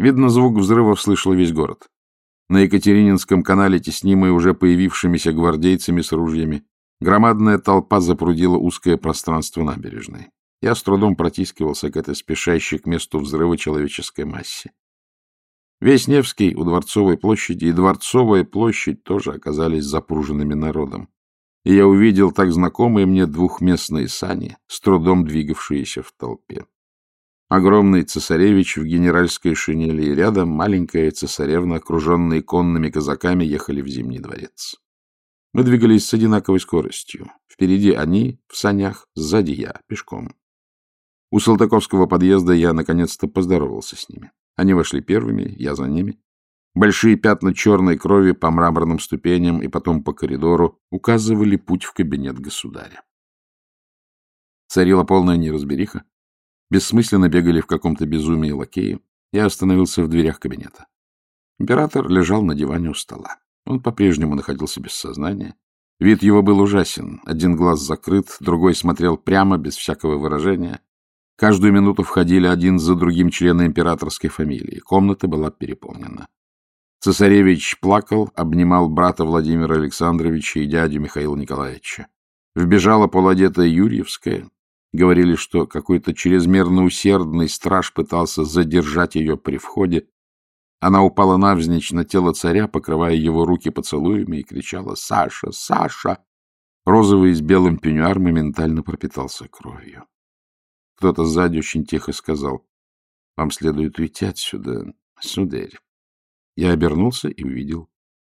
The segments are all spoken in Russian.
Видно, звук взрывов слышал весь город. На Екатерининском канале, теснимые уже появившимися гвардейцами с ружьями, громадная толпа запрудила узкое пространство набережной. Я с трудом протискивался к этой спешащей к месту взрыва человеческой массе. Весь Невский у Дворцовой площади и Дворцовая площадь тоже оказались запруженными народом. И я увидел так знакомые мне двухместные сани, с трудом двигавшиеся в толпе. Огромный цесаревич в генеральской шинели, и рядом маленькая цесаревна, окруженные конными казаками, ехали в Зимний дворец. Мы двигались с одинаковой скоростью. Впереди они, в санях, сзади я, пешком. У Салтаковского подъезда я наконец-то поздоровался с ними. Они вошли первыми, я за ними. Большие пятна черной крови по мраморным ступеням и потом по коридору указывали путь в кабинет государя. Царила полная неразбериха. Бессмысленно бегали в каком-то безумии лакеи. Я остановился в дверях кабинета. Император лежал на диване у стола. Он по-прежнему находился без сознания. Вид его был ужасен. Один глаз закрыт, другой смотрел прямо, без всякого выражения. Каждую минуту входили один за другим члены императорской фамилии. Комната была переполнена. Цесаревич плакал, обнимал брата Владимира Александровича и дядю Михаила Николаевича. Вбежала полуодетая Юрьевская, Говорили, что какой-то чрезмерно усердный страж пытался задержать ее при входе. Она упала навзничь на тело царя, покрывая его руки поцелуями, и кричала «Саша! Саша!». Розовый с белым пеньюар моментально пропитался кровью. Кто-то сзади очень тихо сказал «Вам следует уйти отсюда, сударь». Я обернулся и увидел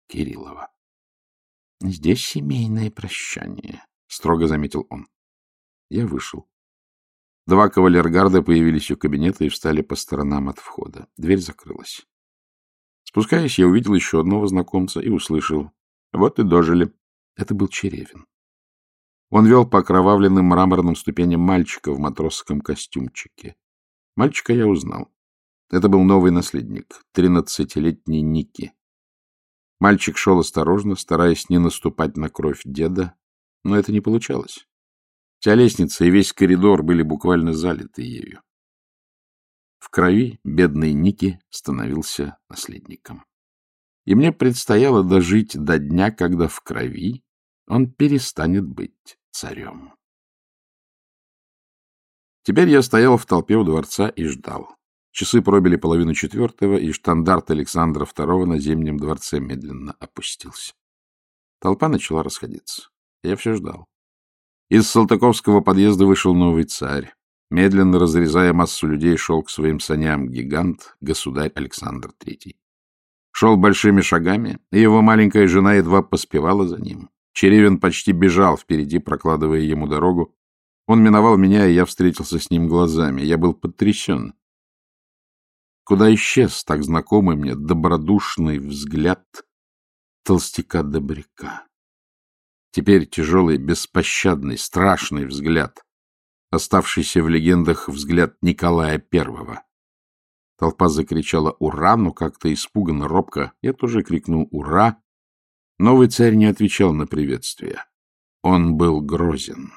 Кириллова. — Здесь семейное прощание, — строго заметил он. Я вышел. Два кавалергарда появились у кабинета и встали по сторонам от входа. Дверь закрылась. Спускаясь, я увидел еще одного знакомца и услышал. Вот и дожили. Это был Черевин. Он вел по окровавленным мраморным ступеням мальчика в матросском костюмчике. Мальчика я узнал. Это был новый наследник, тринадцатилетний Ники. Мальчик шел осторожно, стараясь не наступать на кровь деда, но это не получалось. Вся лестница и весь коридор были буквально залиты ею. В крови бедный Ники становился наследником. И мне предстояло дожить до дня, когда в крови он перестанет быть царем. Теперь я стоял в толпе у дворца и ждал. Часы пробили половину четвертого, и штандарт Александра II на Зимнем дворце медленно опустился. Толпа начала расходиться. Я все ждал. Из Салтыковского подъезда вышел новый царь. Медленно разрезая массу людей, шел к своим саням гигант, государь Александр III. Шел большими шагами, и его маленькая жена едва поспевала за ним. Черевин почти бежал впереди, прокладывая ему дорогу. Он миновал меня, и я встретился с ним глазами. Я был потрясен. Куда исчез так знакомый мне добродушный взгляд толстяка Добряка? Теперь тяжелый, беспощадный, страшный взгляд, оставшийся в легендах взгляд Николая Первого. Толпа закричала «Ура!», но как-то испуганно, робко. Я тоже крикнул «Ура!». Новый царь не отвечал на приветствие. Он был грозен.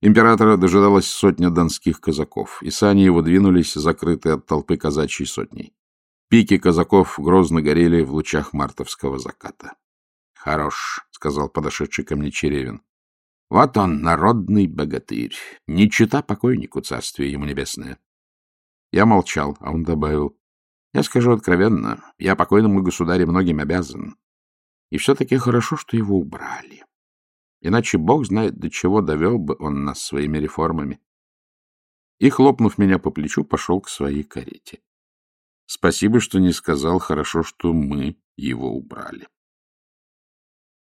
Императора дожидалась сотня донских казаков, и сани его двинулись, закрытые от толпы казачьей сотней. Пики казаков грозно горели в лучах мартовского заката. Хорош, — сказал подошедший ко мне Черевин. — Вот он, народный богатырь. Не чита покойнику царствие ему небесное. Я молчал, а он добавил. — Я скажу откровенно, я покойному государю многим обязан. И все-таки хорошо, что его убрали. Иначе бог знает, до чего довел бы он нас своими реформами. И, хлопнув меня по плечу, пошел к своей карете. Спасибо, что не сказал, хорошо, что мы его убрали.